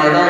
my life.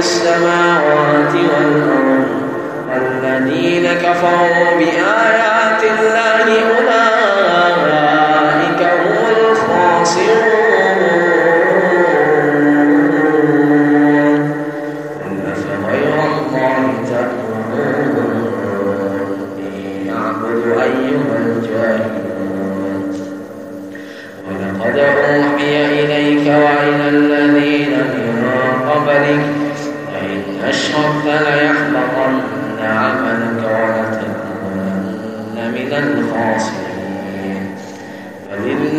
السماوات والأرض. والذين كفروا بآيات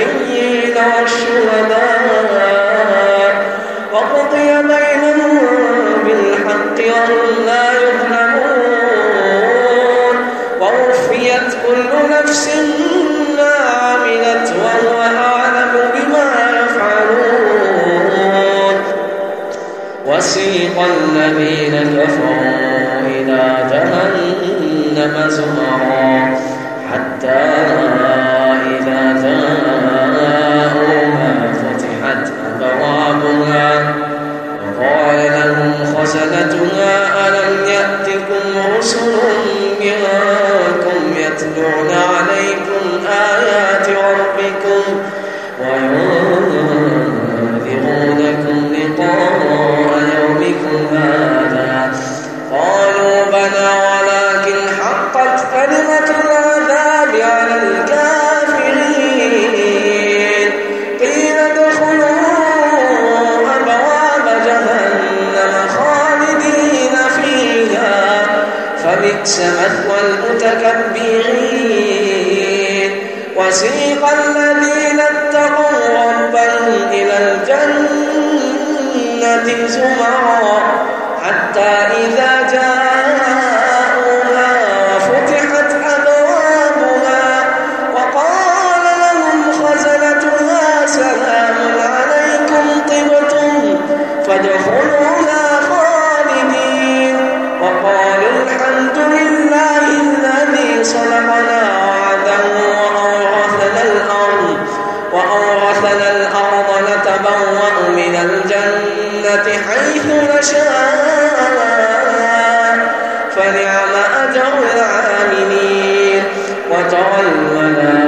天一道舍我。né? الجنة حيث نشاء فنعم أجر العاملين. وتولنا